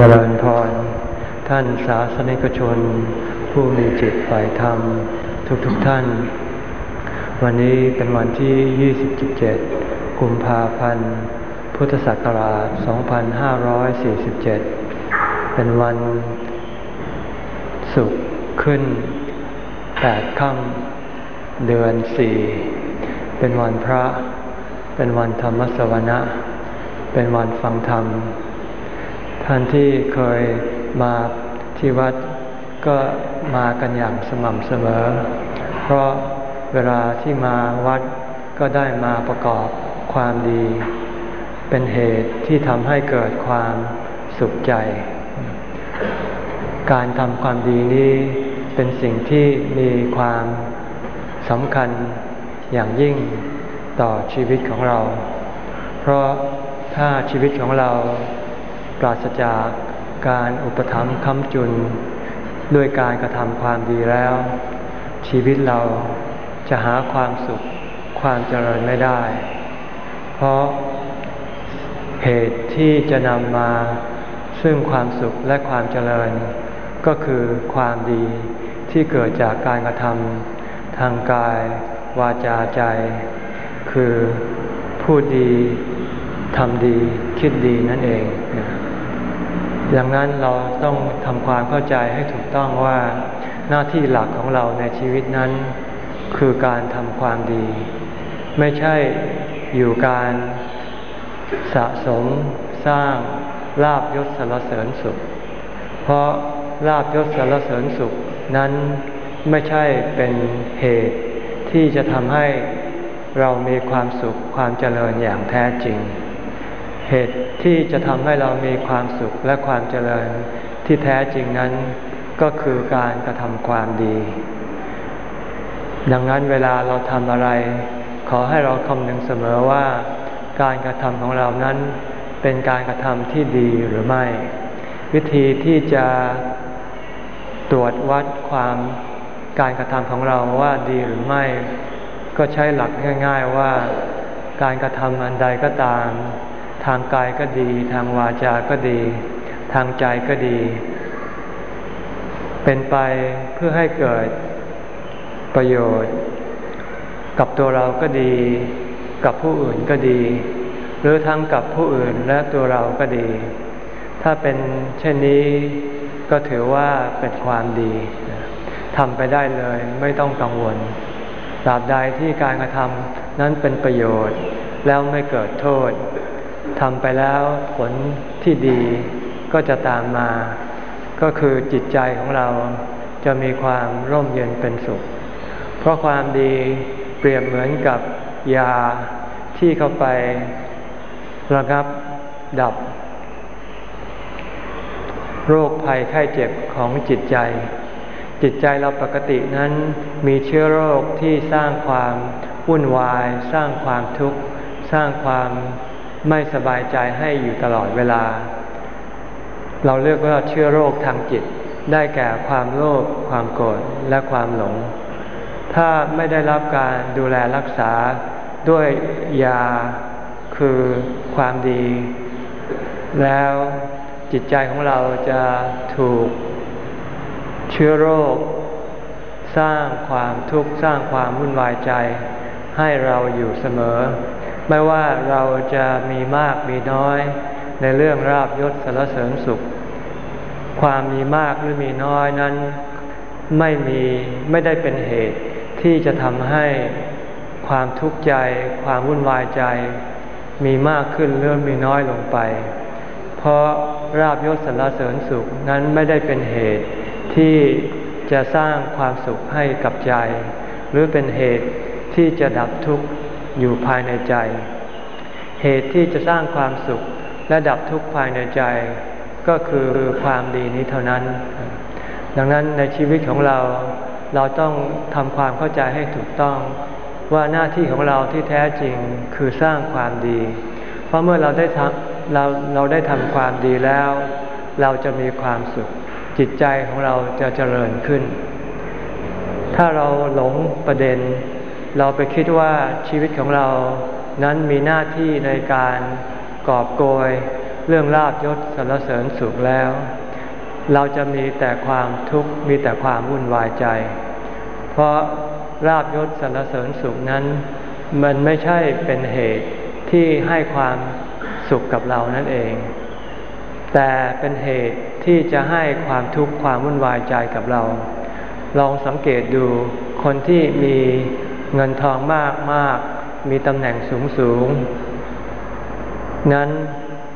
เจริญพร ท่านสาสนิกชน ผู้มีจิตฝ่ายธรรม ทุกๆทท่าน วันนี้เป็นวันที่ 27 กุมภาพันธ์ พุทธศักราช 2547 เป็นวันศุกร์ขึ้น 8 ค่ำเดือน 4 เป็นวันพระ เป็นวันธรรมสวนะ เป็นวันฟังธรรม ท่านที่เคยมาที่วัดก็มากันอย่างสม่ำเสมอ เพราะเวลาที่มาวัดก็ได้มาประกอบความดี เป็นเหตุที่ทำให้เกิดความสุขใจ การทำความดีนี้เป็นสิ่งที่มีความสำคัญอย่างยิ่งต่อชีวิตของเรา เพราะถ้าชีวิตของเรา ปราศจากการอุปถัมภ์ค้ำจุน ด้วยการกระทำความดีแล้ว ชีวิตเราจะหาความสุขความเจริญไม่ได้ เพราะเหตุที่จะนำมาซึ่งความสุขและความเจริญ ก็คือความดีที่เกิดจากการกระทำทางกาย วาจาใจ คือพูดดีทำดีคิดดีนั่นเอง ดังนั้นเราต้องทำความเข้าใจให้ถูกต้องว่าหน้าที่หลักของเราในชีวิตนั้น คือการทำความดี ไม่ใช่อยู่การสะสมสร้างลาบยศสารเสริญสุข เพราะลาบยศสารเสริญสุขนั้นไม่ใช่เป็นเหตุที่จะทำให้เรามีความสุขความเจริญอย่างแท้จริง เหตุที่จะทำให้เรามีความสุขและความเจริญที่แท้จริงนั้นก็คือการกระทำความดี ดังนั้นเวลาเราทำอะไร ขอให้เราคำนึงเสมอว่า การกระทำของเรานั้น เป็นการกระทำที่ดีหรือไม่ วิธีที่จะตรวจวัดความการกระทำของเราว่าดีหรือไม่ ก็ใช้หลักง่าย ๆว่าการกระทำอันใดก็ตาม ทางกายก็ดี ทางวาจาก็ดี ทางใจก็ดี เป็นไปเพื่อให้เกิดประโยชน์ กับตัวเราก็ดี กับผู้อื่นก็ดี หรือทั้งกับผู้อื่นและตัวเราก็ดี ถ้าเป็นเช่นนี้ก็ถือว่าเป็นความดีทำไปได้เลยไม่ต้องกังวลตราบใดที่การกระทำนั้นเป็นประโยชน์แล้วไม่เกิดโทษ ทำไปแล้วผลที่ดีก็จะตามมา ก็คือจิตใจของเราจะมีความร่มเย็นเป็นสุข เพราะความดีเปรียบเหมือนกับยาที่เข้าไประงับดับ โรคภัยไข้เจ็บของจิตใจ จิตใจเราปกตินั้นมีเชื้อโรคที่สร้างความวุ่นวาย สร้างความทุกข์ สร้างความ ไม่สบายใจให้อยู่ตลอดเวลา เราเรียกว่าเชื้อโรคทางจิต ได้แก่ความโลภความโกรธและความหลง ถ้าไม่ได้รับการดูแลรักษาด้วยยาคือความดี แล้วจิตใจของเราจะถูกเชื้อโรค สร้างความทุกข์สร้างความวุ่นวายใจ ให้เราอยู่เสมอ ไม่ว่าเราจะมีมากมีน้อย ในเรื่องราบยศสารเสริญสุข ความมีมากหรือมีน้อยนั้นไม่มีไม่ได้เป็นเหตุที่จะทำให้ความทุกข์ใจ ความวุ่นวายใจ มีมากขึ้นหรือมีน้อยลงไป เพราะราบยศสารเสริญสุขนั้นไม่ได้เป็นเหตุที่จะสร้างความสุขให้กับใจ หรือเป็นเหตุที่จะดับทุกข์ อยู่ภายในใจ เหตุที่จะสร้างความสุขและดับทุกข์ภายในใจ ก็คือความดีนี้เท่านั้น ดังนั้นในชีวิตของเราเราต้องทำความเข้าใจให้ถูกต้อง ว่าหน้าที่ของเราที่แท้จริงคือสร้างความดี เพราะเมื่อเราได้ทำเราเราได้ทำความดีแล้ว เราจะมีความสุข จิตใจของเราจะเจริญขึ้น ถ้าเราหลงประเด็น เราไปคิดว่าชีวิตของเรานั้นมีหน้าที่ในการกอบโกย เรื่องลาบยศสรรเสริญสุขแล้ว เราจะมีแต่ความทุกข์มีแต่ความวุ่นวายใจ เพราะลาบยศสรรเสริญสุขนั้น มันไม่ใช่เป็นเหตุที่ให้ความสุขกับเรานั่นเอง แต่เป็นเหตุที่จะให้ความทุกข์ความวุ่นวายใจกับเรา ลองสังเกตดูคนที่มี เงินทองมากมากมีตำแหน่งสูงสูง นั้น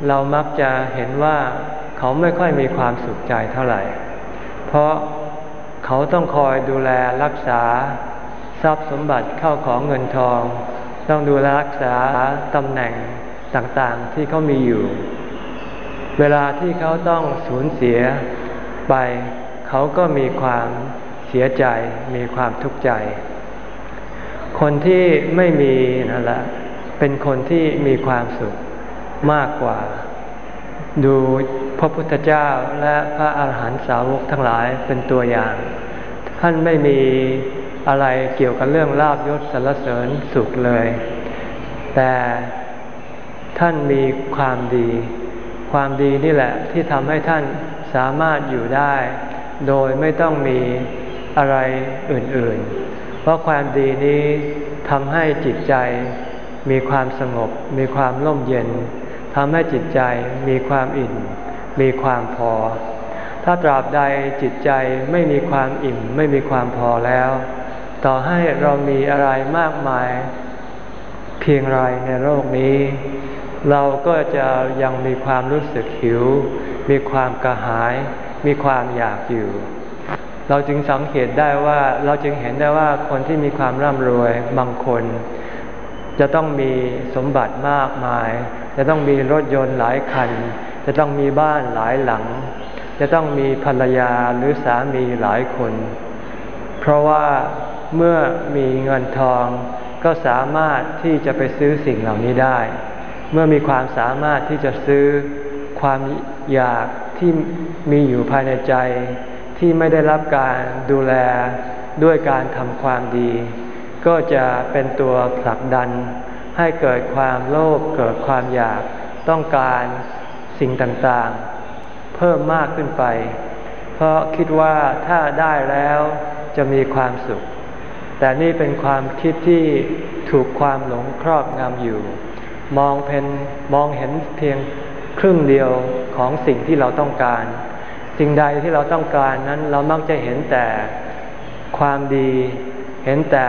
เรามักจะเห็นว่าเขาไม่ค่อยมีความสุขใจเท่าไหร่ เพราะเขาต้องคอยดูแลรักษา ทรัพย์สมบัติเข้าของเงินทอง ต้องดูแลรักษาตำแหน่งต่างๆที่เขามีอยู่ เวลาที่เขาต้องสูญเสียไป เขาก็มีความเสียใจมีความทุกข์ใจ คนที่ไม่มีนั่นแหละเป็นคนที่มีความสุขมากกว่า ดูพระพุทธเจ้าและพระอาหารหันตสาวกทั้งหลายเป็นตัวอย่าง ท่านไม่มีอะไรเกี่ยวกับเรื่องลาบยศสรรเสริญสุขเลย แต่ท่านมีความดี ความดีนี่แหละที่ทำให้ท่านสามารถอยู่ได้ โดยไม่ต้องมีอะไรอื่นๆ เพราะความดีนี้ทำให้จิตใจมีความสงบ มีความร่มเย็นทำให้จิตใจมีความอิ่มมีความพอ ถ้าตราบใดจิตใจไม่มีความอิ่ม ไม่มีความพอแล้ว ต่อให้เรามีอะไรมากมาย เพียงไรในโลกนี้ เราก็จะยังมีความรู้สึกหิว มีความกระหาย มีความอยากอยู่ เราจึงสังเกตได้ว่าเราจึงเห็นได้ว่าคนที่มีความร่ำรวยบางคน จะต้องมีสมบัติมากมาย จะต้องมีรถยนต์หลายคัน จะต้องมีบ้านหลายหลัง จะต้องมีภรรยาหรือสามีหลายคน เพราะว่าเมื่อมีเงินทอง ก็สามารถที่จะไปซื้อสิ่งเหล่านี้ได้ เมื่อมีความสามารถที่จะซื้อความอยากที่มีอยู่ภายในใจ ที่ไม่ได้รับการดูแลด้วยการทำความดี ก็จะเป็นตัวผลักดัน ให้เกิดความโลภเกิดความอยากต้องการสิ่งต่างๆ เพิ่มมากขึ้นไป เพราะคิดว่าถ้าได้แล้วจะมีความสุข แต่นี่เป็นความคิดที่ถูกความหลงครอบงำอยู่ มองเพนมองเห็นเพียงครึ่งเดียวของสิ่งที่เราต้องการ สิ่งใดที่เราต้องการนั้นเรามักจะเห็นแต่ความดี เห็นแต่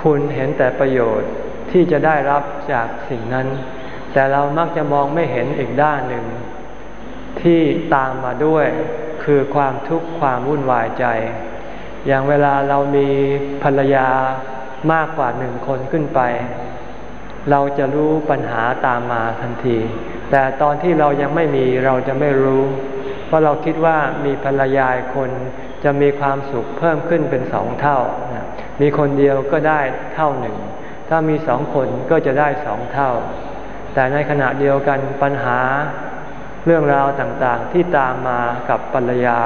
คุณเห็นแต่ประโยชน์ที่จะได้รับจากสิ่งนั้น แต่เรามักจะมองไม่เห็นอีกด้านหนึ่ง ที่ตามมาด้วยคือความทุกข์ความวุ่นวายใจ อย่างเวลาเรามีภรรยามากกว่าหนึ่งคนขึ้นไป เราจะรู้ปัญหาตามมาทันที แต่ตอนที่เรายังไม่มีเราจะไม่รู้ ราะเราคิดว่ามีภรรยาคนจะมีความสุขเพิ่มขึ้นเป็นสองเท่า มีคนเดียวก็ได้เท่าหนึ่ง ถ้ามีสองคนก็จะได้สองเท่า แต่ในขณะเดียวกันปัญหาเรื่องราวต่างๆ ที่ตามมากับภรรยา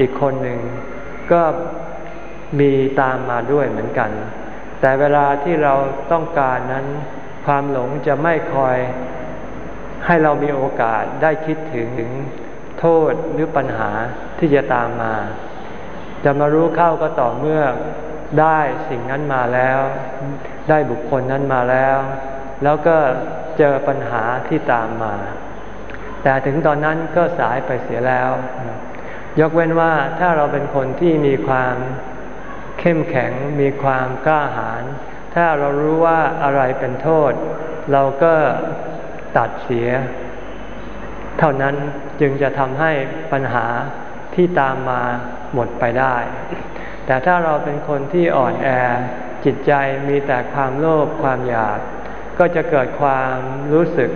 อีกคนหนึ่ง ก็มีตามมาด้วยเหมือนกัน แต่เวลาที่เราต้องการนั้นความหลงจะไม่คอยให้เรามีโอกาสได้คิดถึงถึง โทษหรือปัญหาที่จะตามมา จะมารู้เข้าก็ต่อเมื่อได้สิ่งนั้นมาแล้ว ได้บุคคลนั้นมาแล้ว แล้วก็เจอปัญหาที่ตามมา แต่ถึงตอนนั้นก็สายไปเสียแล้ว ยกเว้นว่าถ้าเราเป็นคนที่มีความเข้มแข็งมีความกล้าหาญถ้าเรารู้ว่าอะไรเป็นโทษ เราก็ตัดเสีย เท่านั้นจึงจะทำให้ปัญหาที่ตามมาหมดไปได้ แต่ถ้าเราเป็นคนที่อ่อนแอจิตใจมีแต่ความโลภความอยาก ก็จะเกิดความรู้สึก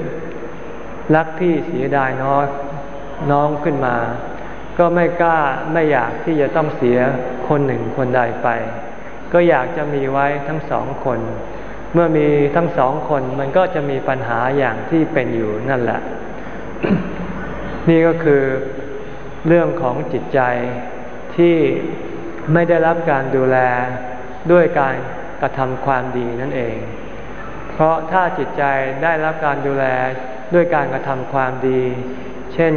รักพี่เสียดายน้องน้องขึ้นมา ก็ไม่กล้าไม่อยากที่จะต้องเสียคนหนึ่งคนใดไป ก็อยากจะมีไว้ทั้งสองคน เมื่อมีทั้งสองคนมันก็จะมีปัญหาอย่างที่เป็นอยู่นั่นแหละ นี่ก็คือเรื่องของจิตใจที่ไม่ได้รับการดูแลด้วยการกระทำความดีนั่นเอง เพราะถ้าจิตใจได้รับการดูแลด้วยการกระทำความดี เช่น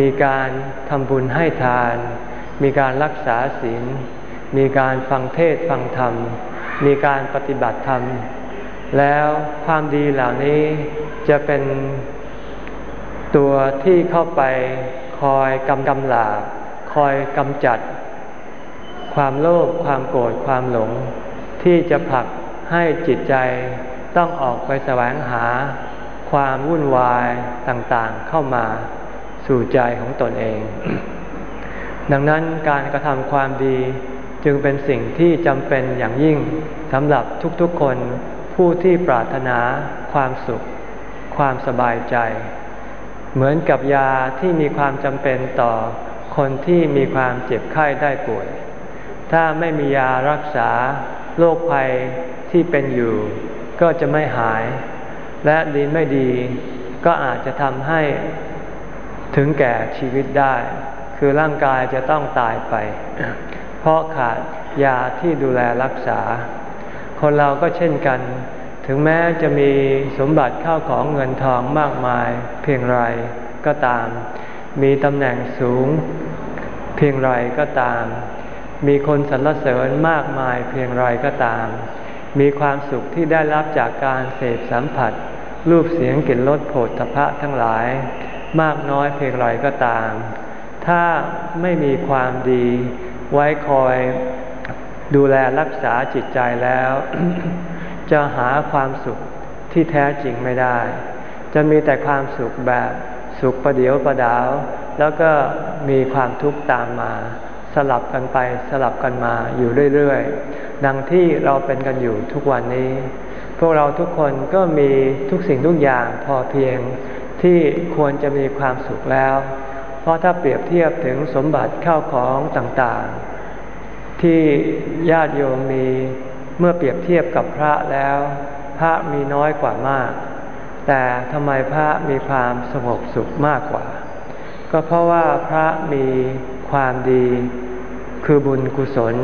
มีการทำบุญให้ทาน มีการรักษาศีล มีการฟังเทศฟังธรรม มีการปฏิบัติธรรม แล้วความดีเหล่านี้จะเป็น ตัวที่เข้าไปคอยกำกำลาบคอยกำจัด ความโลภความโกรธความหลง ที่จะผลักให้จิตใจต้องออกไปแสวงหา ความวุ่นวายต่างๆเข้ามาสู่ใจของตนเอง ดังนั้นการกระทำความดีจึงเป็นสิ่งที่จำเป็นอย่างยิ่งสำหรับทุกๆคนผู้ที่ปรารถนาความสุข ความสบายใจ เหมือนกับยาที่มีความจำเป็นต่อคนที่มีความเจ็บไข้ได้ป่วย ถ้าไม่มียารักษาโรคภัยที่เป็นอยู่ ก็จะไม่หาย และดีไม่ดี ก็อาจจะทำให้ถึงแก่ชีวิตได้ คือร่างกายจะต้องตายไป เพราะขาดยาที่ดูแลรักษา คนเราก็เช่นกัน ถึงแม้จะมีสมบัติเข้าของเงินทองมากมาย เพียงไรก็ตาม มีตำแหน่งสูง เพียงไรก็ตาม มีคนสรรเสริญมากมายเพียงไรก็ตาม มีความสุขที่ได้รับจากการเสพสัมผัส รูปเสียงกลิ่นรสโผฏฐพะทั้งหลาย มากน้อยเพียงไรก็ตาม ถ้าไม่มีความดีไว้คอยดูแลรักษาจิตใจแล้ว จะหาความสุขที่แท้จริงไม่ได้ จะมีแต่ความสุขแบบสุขประเดียวประดาว แล้วก็มีความทุกข์ตามมา สลับกันไปสลับกันมาอยู่เรื่อยๆ ดังที่เราเป็นกันอยู่ทุกวันนี้ พวกเราทุกคนก็มีทุกสิ่งทุกอย่างพอเพียงที่ควรจะมีความสุขแล้ว เพราะถ้าเปรียบเทียบถึงสมบัติเข้าของต่างๆ ที่ญาติโยมมี เมื่อเปรียบเทียบกับพระแล้ว พระมีน้อยกว่ามาก แต่ทำไมพระมีความสงบสุขมากกว่า ก็เพราะว่าพระมีความดี คือบุญกุศล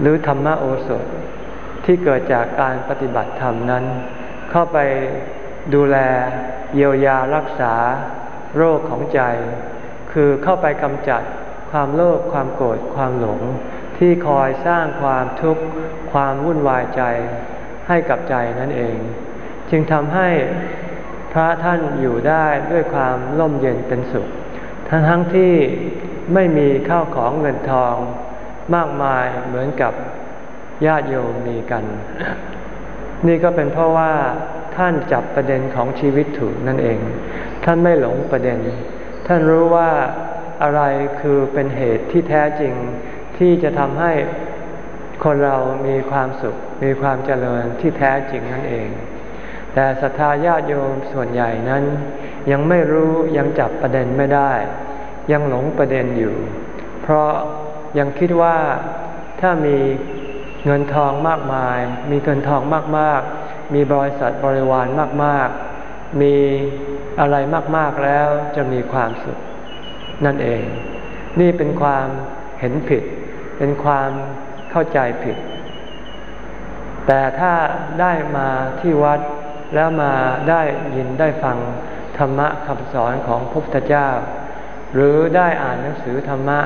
หรือธรรมโอสถ ที่เกิดจากการปฏิบัติธรรมนั้น เข้าไปดูแลเยียวยารักษา โรคของใจ คือเข้าไปกำจัดความโลภความโกรธความหลง ที่คอยสร้างความทุกข์ความวุ่นวายใจให้กับใจนั่นเอง จึงทำให้พระท่านอยู่ได้ด้วยความร่มเย็นเป็นสุข ทั้งทั้งที่ไม่มีข้าวของเงินทองมากมายเหมือนกับญาติโยมมีกัน นี่ก็เป็นเพราะว่าท่านจับประเด็นของชีวิตถูกนั่นเอง ท่านไม่หลงประเด็น ท่านรู้ว่าอะไรคือเป็นเหตุที่แท้จริง ที่จะทำให้คนเรามีความสุข มีความเจริญที่แท้จริงนั่นเอง แต่ศรัทธาญาติโยมส่วนใหญ่นั้น ยังไม่รู้ยังจับประเด็นไม่ได้ ยังหลงประเด็นอยู่ เพราะยังคิดว่าถ้ามีเงินทองมากมาย มีเงินทองมากๆ มีบริษัทบริวารมากๆ มีอะไรมากๆแล้วจะมีความสุขนั่นเอง นี่เป็นความเห็นผิด เป็นความเข้าใจผิด แต่ถ้าได้มาที่วัดแล้วมาได้ยินได้ฟังธรรมะคำสอนของพระพุทธเจ้า หรือได้อ่านหนังสือธรรมะ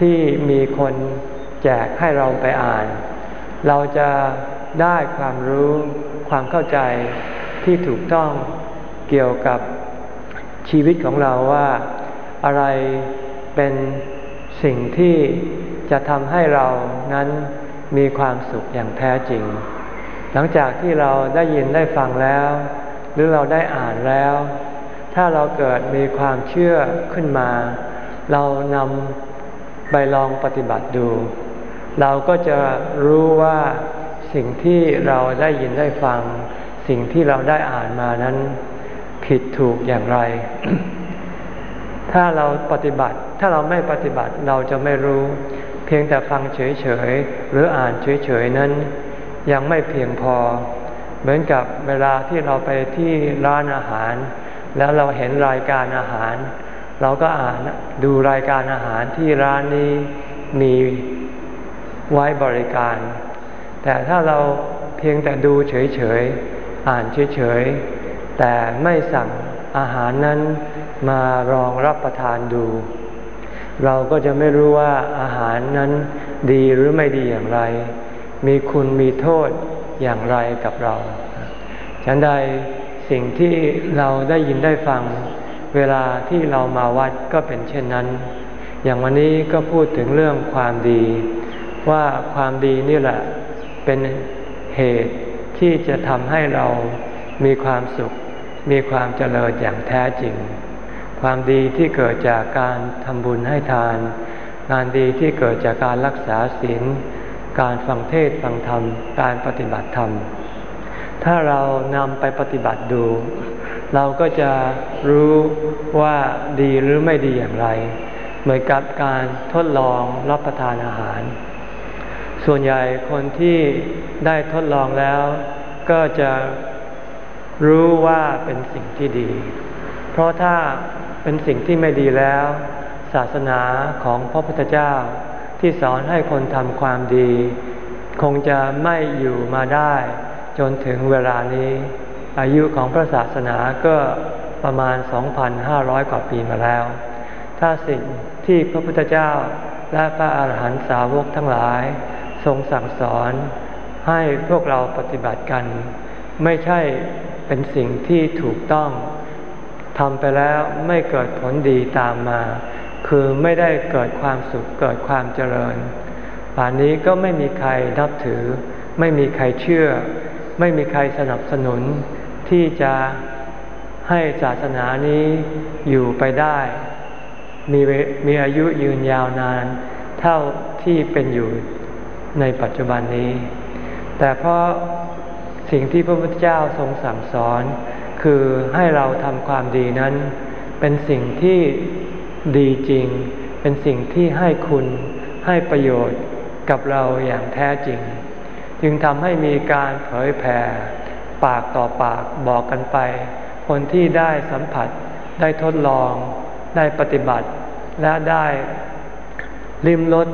ที่มีคนแจกให้เราไปอ่าน เราจะได้ความรู้ความเข้าใจที่ถูกต้องเกี่ยวกับชีวิตของเราว่าอะไรเป็นสิ่งที่ จะทำให้เรานั้นมีความสุขอย่างแท้จริง หลังจากที่เราได้ยินได้ฟังแล้ว หรือเราได้อ่านแล้ว ถ้าเราเกิดมีความเชื่อขึ้นมา เรานำไปลองปฏิบัติดู เราก็จะรู้ว่าสิ่งที่เราได้ยินได้ฟัง สิ่งที่เราได้อ่านมานั้น ผิดถูกอย่างไร ถ้าเราปฏิบัติ ถ้าเราไม่ปฏิบัติเราจะไม่รู้ เพียงแต่ฟังเฉยๆ หรืออ่านเฉยๆ นั้น ยังไม่เพียงพอ เหมือนกับเวลาที่เราไปที่ร้านอาหาร แล้วเราเห็นรายการอาหาร เราก็อ่านดูรายการอาหารที่ร้านนี้มีไว้บริการ แต่ถ้าเราเพียงแต่ดูเฉยๆ อ่านเฉยๆ แต่ไม่สั่งอาหารนั้นมารองรับประทานดู เราก็จะไม่รู้ว่าอาหารนั้นดีหรือไม่ดีอย่างไร มีคุณมีโทษอย่างไรกับเรา ฉันใดสิ่งที่เราได้ยินได้ฟัง เวลาที่เรามาวัดก็เป็นเช่นนั้น อย่างวันนี้ก็พูดถึงเรื่องความดี ว่าความดีนี่แหละเป็นเหตุที่จะทำให้เรามีความสุข มีความเจริญอย่างแท้จริง ความดีที่เกิดจากการทำบุญให้ทาน งานดีที่เกิดจากการรักษาศีล การฟังเทศฟังธรรม การปฏิบัติธรรม ถ้าเรานำไปปฏิบัติดู เราก็จะรู้ว่าดีหรือไม่ดีอย่างไร เหมือนกับการทดลองรับประทานอาหาร ส่วนใหญ่คนที่ได้ทดลองแล้วก็จะรู้ว่าเป็นสิ่งที่ดี เพราะถ้า เป็นสิ่งที่ไม่ดีแล้ว ศาสนาของพระพุทธเจ้า ที่สอนให้คนทำความดี คงจะไม่อยู่มาได้ จนถึงเวลานี้ อายุของพระศาสนาก็ประมาณ 2,500 กว่าปีมาแล้ว ถ้าสิ่งที่พระพุทธเจ้าและพระอาหารหันตสาวกทั้งหลาย ทรงสั่งสอนให้พวกเราปฏิบัติกัน ไม่ใช่เป็นสิ่งที่ถูกต้อง ทำไปแล้วไม่เกิดผลดีตามมา คือไม่ได้เกิดความสุขเกิดความเจริญ ป่านนี้ก็ไม่มีใครนับถือ ไม่มีใครเชื่อ ไม่มีใครสนับสนุน ที่จะให้ศาสนานี้อยู่ไปได้ มีมีอายุยืนยาวนาน เท่าที่เป็นอยู่ในปัจจุบันนี้ แต่เพราะสิ่งที่พระพุทธเจ้าทรงสั่งสอน คือให้เราทำความดีนั้น เป็นสิ่งที่ดีจริง เป็นสิ่งที่ให้คุณให้ประโยชน์กับเราอย่างแท้จริง จึงทำให้มีการเผยแผ่ปากต่อปากบอกกันไป คนที่ได้สัมผัสได้ทดลอง ได้ปฏิบัติ และได้ริมรส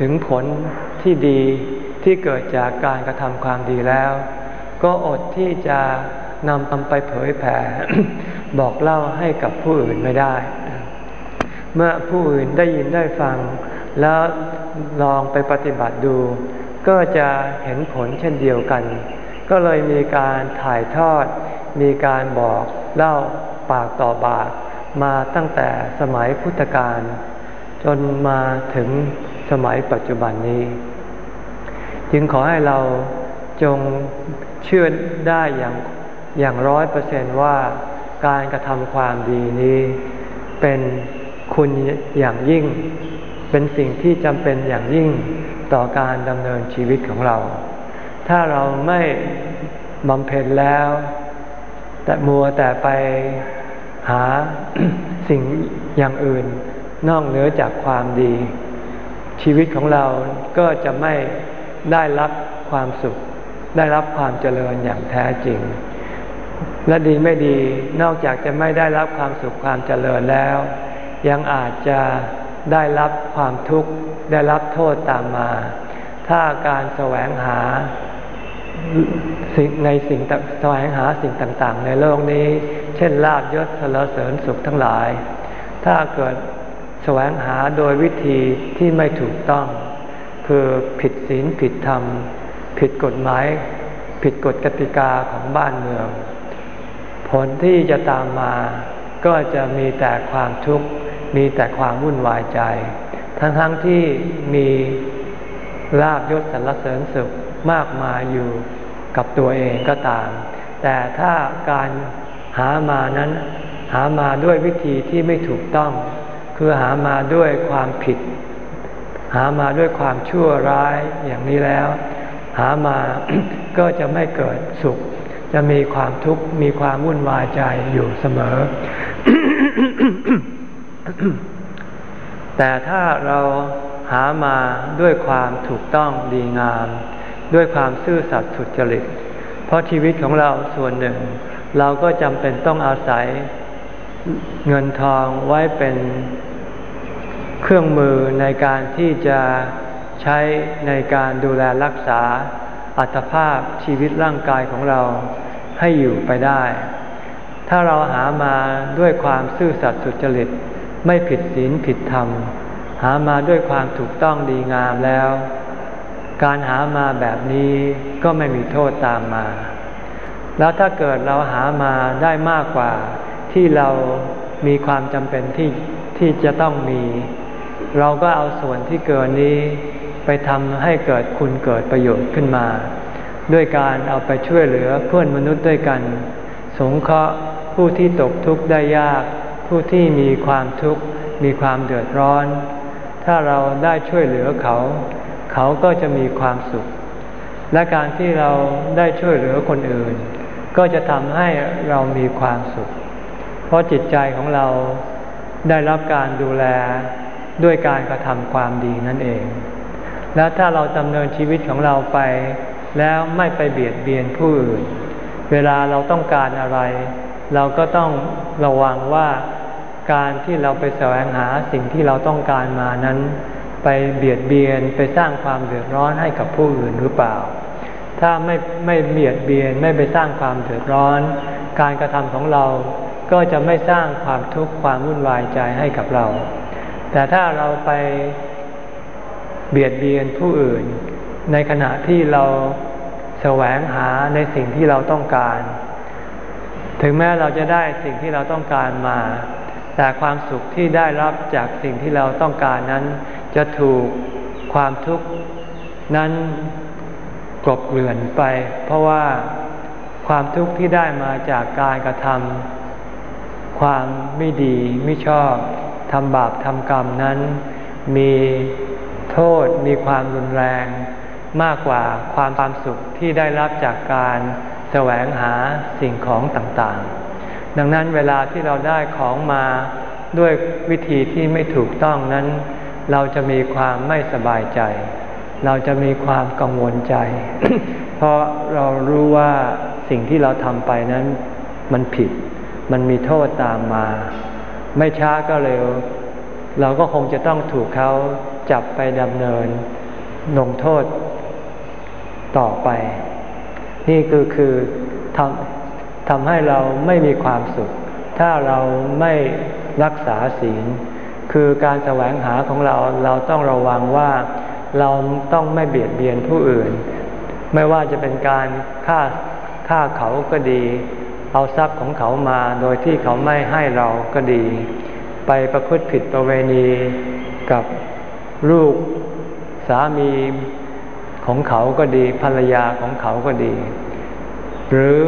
ถึงผลที่ดีที่เกิดจากการกระทำความดีแล้ว ก็อดที่จะ นำทำไปเผยแผ่ บอกเล่าให้กับผู้อื่นไม่ได้ เมื่อผู้อื่นได้ยินได้ฟัง แล้วลองไปปฏิบัติดู ก็จะเห็นผลเช่นเดียวกัน ก็เลยมีการถ่ายทอด มีการบอกเล่าปากต่อปากมาตั้งแต่สมัยพุทธกาลจนมาถึงสมัยปัจจุบันนี้ จึงขอให้เราจงเชื่อได้อย่าง อย่างร้อยเปอร์เซนว่าการกระทำความดีนี้ เป็นคุณอย่างยิ่ง เป็นสิ่งที่จำเป็นอย่างยิ่งต่อการดำเนินชีวิตของเรา ถ้าเราไม่บำเพ็ญแล้ว แต่มัวแต่ไปหาสิ่งอย่างอื่น นอกเหนือจากความดี ชีวิตของเราก็จะไม่ได้รับความสุข ได้รับความเจริญอย่างแท้จริง และดีไม่ดีนอกจากจะไม่ได้รับความสุขความเจริญแล้ว ยังอาจจะได้รับความทุกข์ได้รับโทษตามมา ถ้าการแสวงหาสิ่งในสิ่งแสวงหาสิ่งต่างๆ ในโลกนี้ เช่นลาบยศสรเสริญสุขทั้งหลาย ถ้าเกิดแสวงหาโดยวิธีที่ไม่ถูกต้อง คือผิดศีลผิดธรรม ผิดกฎหมาย ผิดกฎกติกาของบ้านเมือง ผลที่จะตามมาก็จะมีแต่ความทุกข์ มีแต่ความวุ่นวายใจ ทั้งๆทที่มีลาบยศสรรเสริญสุขมากมายอยู่กับตัวเองก็ตาม แต่ถ้าการหามานั้นหามาด้วยวิธีที่ไม่ถูกต้อง คือหามาด้วยความผิด หามาด้วยความชั่วร้ายอย่างนี้แล้ว หามาก็จะไม่เกิดสุข จะมีความทุกข์มีความวุ่นวายใจอยู่เสมอ แต่ถ้าเราหามาด้วยความถูกต้องดีงาม ด้วยความซื่อสัตย์สุจริต เพราะชีวิตของเราส่วนหนึ่ง เราก็จำเป็นต้องอาศัยเงินทองไว้เป็นเครื่องมือในการที่จะใช้ในการดูแลรักษา อัตภาพชีวิตร่างกายของเราให้อยู่ไปได้ ถ้าเราหามาด้วยความซื่อสัตย์สุจริต ไม่ผิดศีลผิดธรรม หามาด้วยความถูกต้องดีงามแล้ว การหามาแบบนี้ก็ไม่มีโทษตามมา แล้วถ้าเกิดเราหามาได้มากกว่าที่เรามีความจำเป็นที่ที่จะต้องมี เราก็เอาส่วนที่เกินนี้ ไปทำให้เกิดคุณเกิดประโยชน์ขึ้นมา ด้วยการเอาไปช่วยเหลือเพื่อนมนุษย์ด้วยกัน สงเคราะห์ผู้ที่ตกทุกข์ได้ยาก ผู้ที่มีความทุกข์มีความเดือดร้อน ถ้าเราได้ช่วยเหลือเขา เขาก็จะมีความสุข และการที่เราได้ช่วยเหลือคนอื่น ก็จะทำให้เรามีความสุข เพราะจิตใจของเราได้รับการดูแลด้วยการกระทำความดีนั่นเอง และถ้าเราดำเนินชีวิตของเราไป แล้วไม่ไปเบียดเบียนผู้อื่น เวลาเราต้องการอะไร เราก็ต้องระวังว่าการที่เราไปแสวงหาสิ่งที่เราต้องการมานั้น ไปเบียดเบียนไปสร้างความเดือดร้อนให้กับผู้อื่นหรือเปล่า ถ้าไม่ไม่เบียดเบียนไม่ไปสร้างความเดือดร้อน การกระทำของเราก็จะไม่สร้างความทุกข์ความวุ่นวายใจให้กับเรา แต่ถ้าเราไป เบียดเบียนผู้อื่น ในขณะที่เราแสวงหาในสิ่งที่เราต้องการ ถึงแม้เราจะได้สิ่งที่เราต้องการมา แต่ความสุขที่ได้รับจากสิ่งที่เราต้องการนั้น จะถูกความทุกข์นั้นกลบเกลื่อนไป เพราะว่าความทุกข์ที่ได้มาจากการกระทำความไม่ดีไม่ชอบทำบาปทำกรรมนั้นมี โทษมีความรุนแรงมากกว่าความความสุขที่ได้รับจากการแสวงหาสิ่งของต่างๆ ดังนั้นเวลาที่เราได้ของมาด้วยวิธีที่ไม่ถูกต้องนั้น เราจะมีความไม่สบายใจ เราจะมีความกังวลใจ เพราะเรารู้ว่าสิ่งที่เราทำไปนั้นมันผิด มันมีโทษตามมา ไม่ช้าก็เร็ว เราก็คงจะต้องถูกเขา จับไปดำเนินลงโทษต่อไป นี่คือคือทำทำให้เราไม่มีความสุข ถ้าเราไม่รักษาศีล คือการแสวงหาของเราเราต้องระวังว่าเราต้องไม่เบียดเบียนผู้อื่น ไม่ว่าจะเป็นการฆ่าฆ่าเขาก็ดี เอาทรัพย์ของเขามาโดยที่เขาไม่ให้เราก็ดี ไปประพฤติผิดประเวณีกับ ลูกสามีของเขาก็ดี ภรรยาของเขาก็ดี หรือ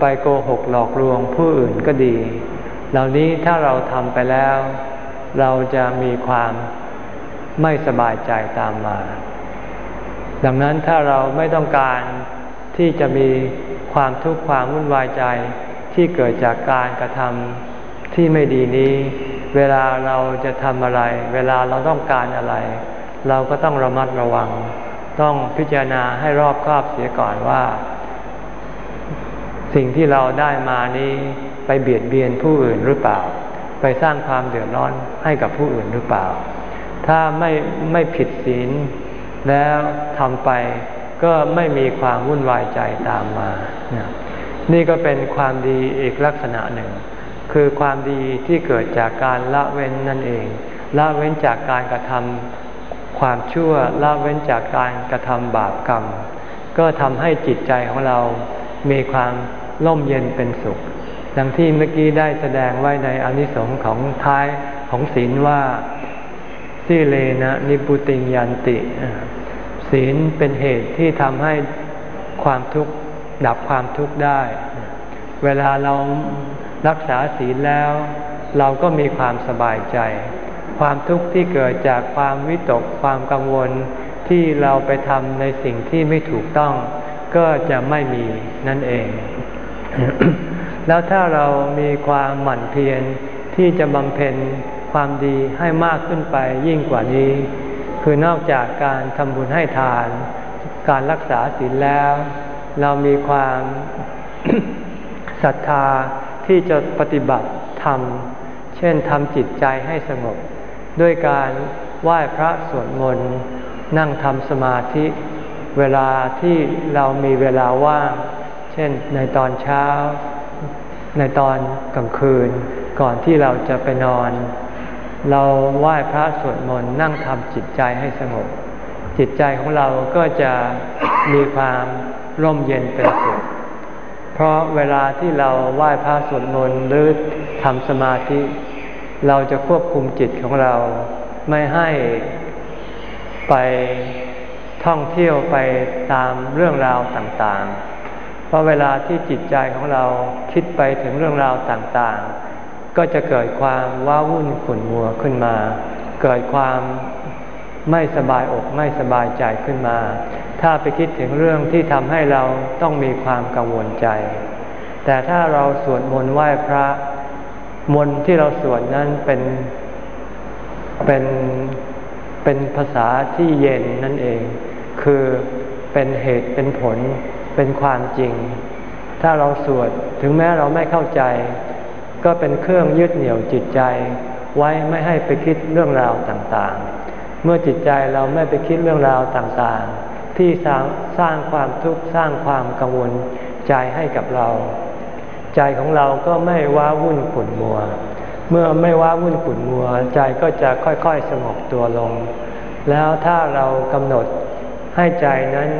ไปโกหกหลอกลวงผู้อื่นก็ดี เหล่านี้ถ้าเราทำไปแล้ว เราจะมีความไม่สบายใจตามมา ดังนั้นถ้าเราไม่ต้องการที่จะมีความทุกข์ความวุ่นวายใจที่เกิดจากการกระทำที่ไม่ดีนี้ เวลาเราจะทำอะไร เวลาเราต้องการอะไร เราก็ต้องระมัดระวัง ต้องพิจารณาให้รอบคอบเสียก่อนว่า สิ่งที่เราได้มานี้ไปเบียดเบียนผู้อื่นหรือเปล่า ไปสร้างความเดือดร้อนให้กับผู้อื่นหรือเปล่า ถ้าไม่ไม่ผิดศีลแล้วทำไปก็ไม่มีความวุ่นวายใจตามมา นี่ก็เป็นความดีอีกลักษณะหนึ่ง คือความดีที่เกิดจากการละเว้นนั่นเอง ละเว้นจากการกระทำความชั่วละเว้นจากการกระทำบาปกรรม ก็ทำให้จิตใจของเรามีความร่มเย็นเป็นสุข ดังที่เมื่อกี้ได้แสดงไว้ในอนิสงค์ของท้ายของศีลว่าสิเลนะนิปุติยันติ ศีลเป็นเหตุที่ทำให้ความทุกข์ดับความทุกข์ได้ เวลาเรา รักษาศีลแล้ว เราก็มีความสบายใจ ความทุกข์ที่เกิดจากความวิตกความกังวลที่เราไปทำในสิ่งที่ไม่ถูกต้อง ก็จะไม่มีนั่นเอง แล้วถ้าเรามีความหมั่นเพียรที่จะบำเพ็ญความดีให้มากขึ้นไปยิ่งกว่านี้ คือนอกจากการทำบุญให้ทาน การรักษาศีลแล้ว เรามีความศรัทธา ที่จะปฏิบัติธรรมเช่นทำจิตใจให้สงบ ด้วยการไหว้พระสวดมนต์นั่งทำสมาธิเวลาที่เรามีเวลาว่าง เช่นในตอนเช้า ในตอนกลางคืน ก่อนที่เราจะไปนอน เราไหว้พระสวดมนต์นั่งทำจิตใจให้สงบ จิตใจของเราก็จะมีความร่มเย็นเป็นสุข เพราะเวลาที่เราไหว้พระสวดมนต์หรือทำสมาธิ เราจะควบคุมจิตของเราไม่ให้ไปท่องเที่ยวไปตามเรื่องราวต่างๆ เพราะเวลาที่จิตใจของเราคิดไปถึงเรื่องราวต่างๆ ก็จะเกิดความว้าวุ่นขุ่นมัวขึ้นมา เกิดความไม่สบายอกไม่สบายใจขึ้นมา ถ้าไปคิดถึงเรื่องที่ทำให้เราต้องมีความกังวลใจ แต่ถ้าเราสวดมนต์ไหว้พระ มนต์ที่เราสวดนั้นเป็นเป็นเป็นภาษาที่เย็นนั่นเอง คือเป็นเหตุเป็นผลเป็นความจริง ถ้าเราสวดถึงแม้เราไม่เข้าใจ ก็เป็นเครื่องยึดเหนี่ยวจิตใจ ไว้ไม่ให้ไปคิดเรื่องราวต่างๆ เมื่อจิตใจเราไม่ไปคิดเรื่องราวต่างๆ ที่สร้างสร้างความทุกข์สร้างความกังวลใจให้กับเรา ใจของเราก็ไม่ว้าวุ่นขุ่นมัว เมื่อไม่ว่าวุ่นขุ่นมัว ใจก็จะค่อยๆสงบตัวลง แล้วถ้าเรากำหนดให้ใจนั้น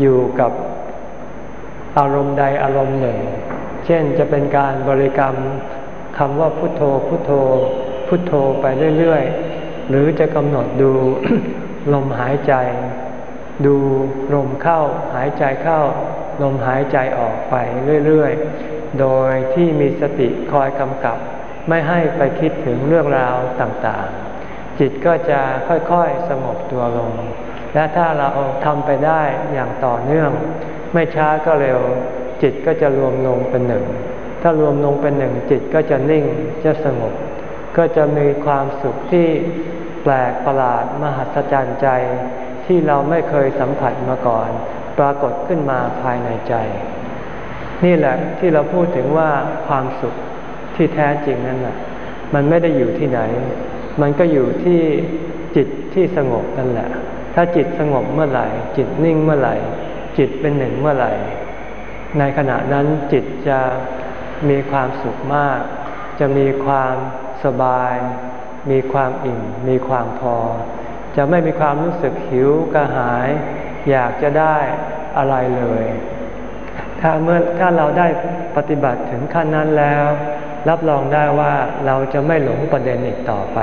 อยู่กับอารมณ์ใดอารมณ์หนึ่ง เช่นจะเป็นการบริกรรมคำว่าพุทโธพุทโธ พุทโธไปเรื่อยๆ หรือจะกำหนดดูลมหายใจ ดูลมเข้าหายใจเข้า ลมหายใจออกไปเรื่อยๆ โดยที่มีสติคอยกำกับ ไม่ให้ไปคิดถึงเรื่องราวต่างๆ จิตก็จะค่อยๆสงบตัวลง และถ้าเราทำไปได้อย่างต่อเนื่อง ไม่ช้าก็เร็ว จิตก็จะรวมลงเป็นหนึ่ง ถ้ารวมลงเป็นหนึ่งจิตก็จะนิ่งจะสงบ ก็จะมีความสุขที่แปลกประหลาดมหัศจรรย์ใจ ที่เราไม่เคยสัมผัสมาก่อน ปรากฏขึ้นมาภายในใจ นี่แหละที่เราพูดถึงว่าความสุขที่แท้จริงนั่นแหละมันไม่ได้อยู่ที่ไหน มันก็อยู่ที่จิตที่สงบนั่นแหละ ถ้าจิตสงบเมื่อไหร่ จิตนิ่งเมื่อไหร่ จิตเป็นหนึ่งเมื่อไหร่ ในขณะนั้นจิตจะมีความสุขมาก จะมีความสบาย มีความอิ่ม มีความพอ จะไม่มีความรู้สึกหิวกระหาย อยากจะได้อะไรเลย ถ้าเมื่อถ้าเราได้ปฏิบัติถึงขั้นนั้นแล้ว รับรองได้ว่าเราจะไม่หลงประเด็นอีกต่อไป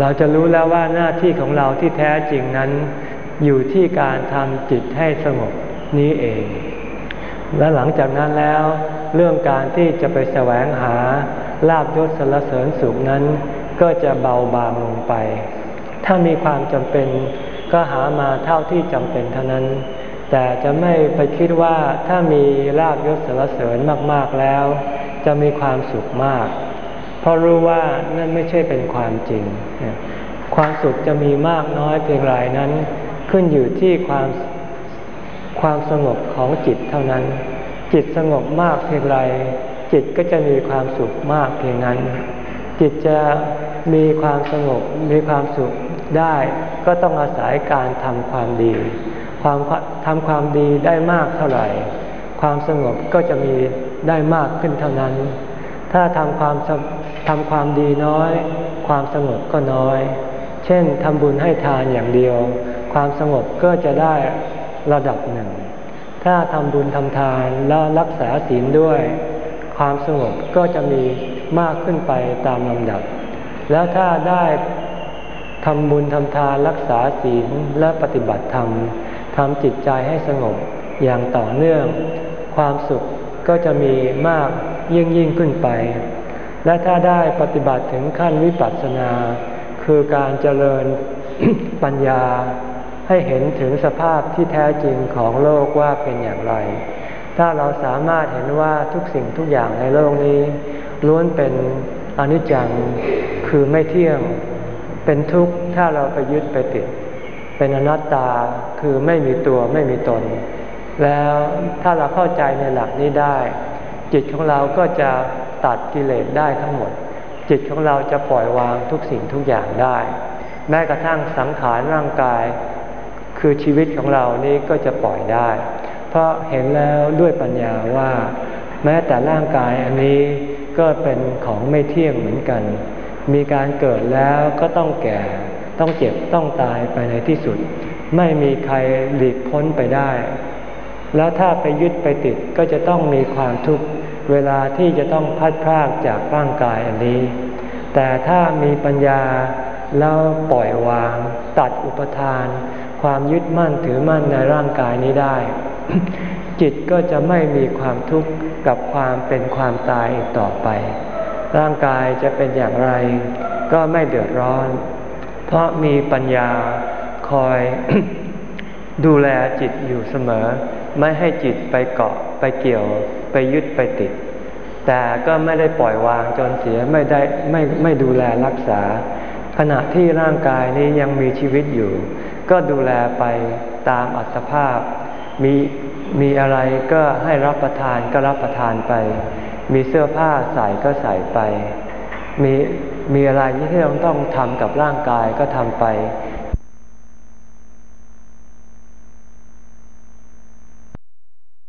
เราจะรู้แล้วว่าหน้าที่ของเราที่แท้จริงนั้น อยู่ที่การทำจิตให้สงบนี้เอง และหลังจากนั้นแล้ว เรื่องการที่จะไปแสวงหาลาบยศสรรเสริญสุขนั้น ก็จะเบาบางลงไป ถ้ามีความจำเป็นก็หามาเท่าที่จำเป็นเท่านั้น แต่จะไม่ไปคิดว่าถ้ามีลาบยศสรรเสริญมากๆแล้ว จะมีความสุขมาก เพราะรู้ว่านั่นไม่ใช่เป็นความจริง ความสุขจะมีมากน้อยเพียงไรนั้น ขึ้นอยู่ที่ความความสงบของจิตเท่านั้น จิตสงบมากเพียงไร จิตก็จะมีความสุขมากเพียงนั้น จิตจะมีความสงบมีความสุข ได้ก็ต้องอาศัยการทำความดี ความทำความดีได้มากเท่าไหร่ ความสงบก็จะมีได้มากขึ้นเท่านั้น ถ้าทำความทำความดีน้อย ความสงบก็น้อย เช่นทำบุญให้ทานอย่างเดียว ความสงบก็จะได้ระดับหนึ่ง ถ้าทำบุญทำทานแล้วรักษาศีลด้วย ความสงบก็จะมีมากขึ้นไปตามลำดับ แล้วถ้าได้ ทำบุญทำทานรักษาศีลและปฏิบัติธรรมทำจิตใจให้สงบอย่างต่อเนื่อง ความสุขก็จะมีมากยิ่งยิ่งขึ้นไป และถ้าได้ปฏิบัติถึงขั้นวิปัสสนา คือการเจริญปัญญาให้เห็นถึงสภาพที่แท้จริงของโลกว่าเป็นอย่างไร ถ้าเราสามารถเห็นว่าทุกสิ่งทุกอย่างในโลกนี้ ล้วนเป็นอนิจจังคือไม่เที่ยง เป็นทุกข์ถ้าเราไปยึดไปติด เป็นอนัตตาคือไม่มีตัวไม่มีตน แล้วถ้าเราเข้าใจในหลักนี้ได้ จิตของเราก็จะตัดกิเลสได้ทั้งหมด จิตของเราจะปล่อยวางทุกสิ่งทุกอย่างได้ แม้กระทั่งสังขารร่างกาย คือชีวิตของเรานี้ก็จะปล่อยได้ เพราะเห็นแล้วด้วยปัญญาว่า แม้แต่ร่างกายอันนี้ก็เป็นของไม่เที่ยงเหมือนกัน มีการเกิดแล้วก็ต้องแก่ ต้องเจ็บต้องตายไปในที่สุด ไม่มีใครหลีกพ้นไปได้ แล้วถ้าไปยึดไปติดก็จะต้องมีความทุกข์เวลาที่จะต้องพัดพรากจากร่างกายอันนี้ แต่ถ้ามีปัญญาแล้วปล่อยวาง ตัดอุปทาน ความยึดมั่นถือมั่นในร่างกายนี้ได้ จิตก็จะไม่มีความทุกข์กับความเป็นความตายอีกต่อไป ร่างกายจะเป็นอย่างไร ก็ไม่เดือดร้อน เพราะมีปัญญาคอยดูแลจิตอยู่เสมอ ไม่ให้จิตไปเกาะไปเกี่ยวไปยึดไปติด แต่ก็ไม่ได้ปล่อยวางจนเสียไม่ได้ไม่ไม่ดูแลรักษา ขณะที่ร่างกายนี้ยังมีชีวิตอยู่ ก็ดูแลไปตามอัตภาพ มีมีอะไรก็ให้รับประทานก็รับประทานไป มีเสื้อผ้าใส่ก็ใส่ไป มีมีอะไรที่เราต้องทำกับร่างกายก็ทำไป